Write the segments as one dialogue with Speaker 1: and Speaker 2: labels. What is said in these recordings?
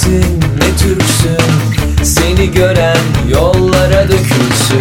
Speaker 1: Nerelisin ne Türksün. Seni gören yollara dökülsün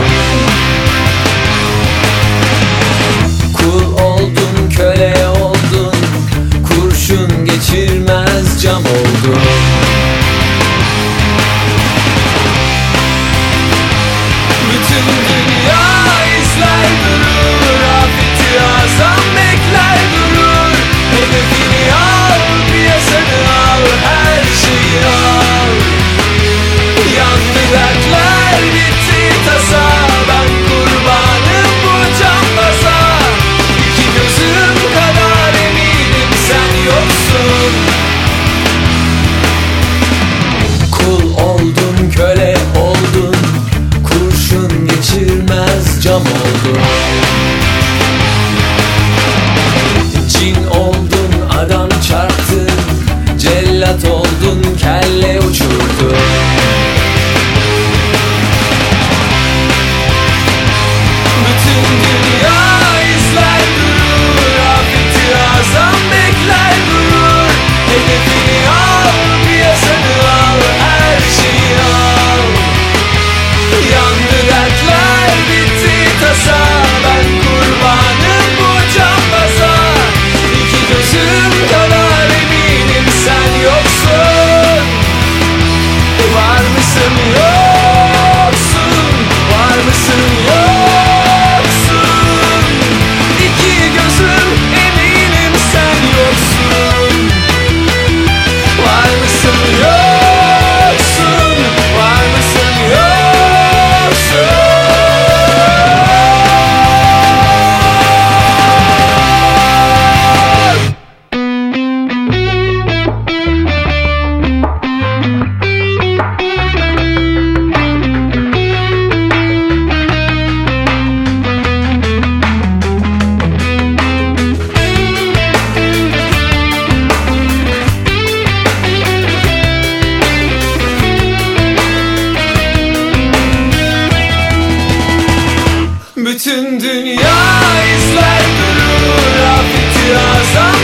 Speaker 1: Bütün dünya izler durur afeti azam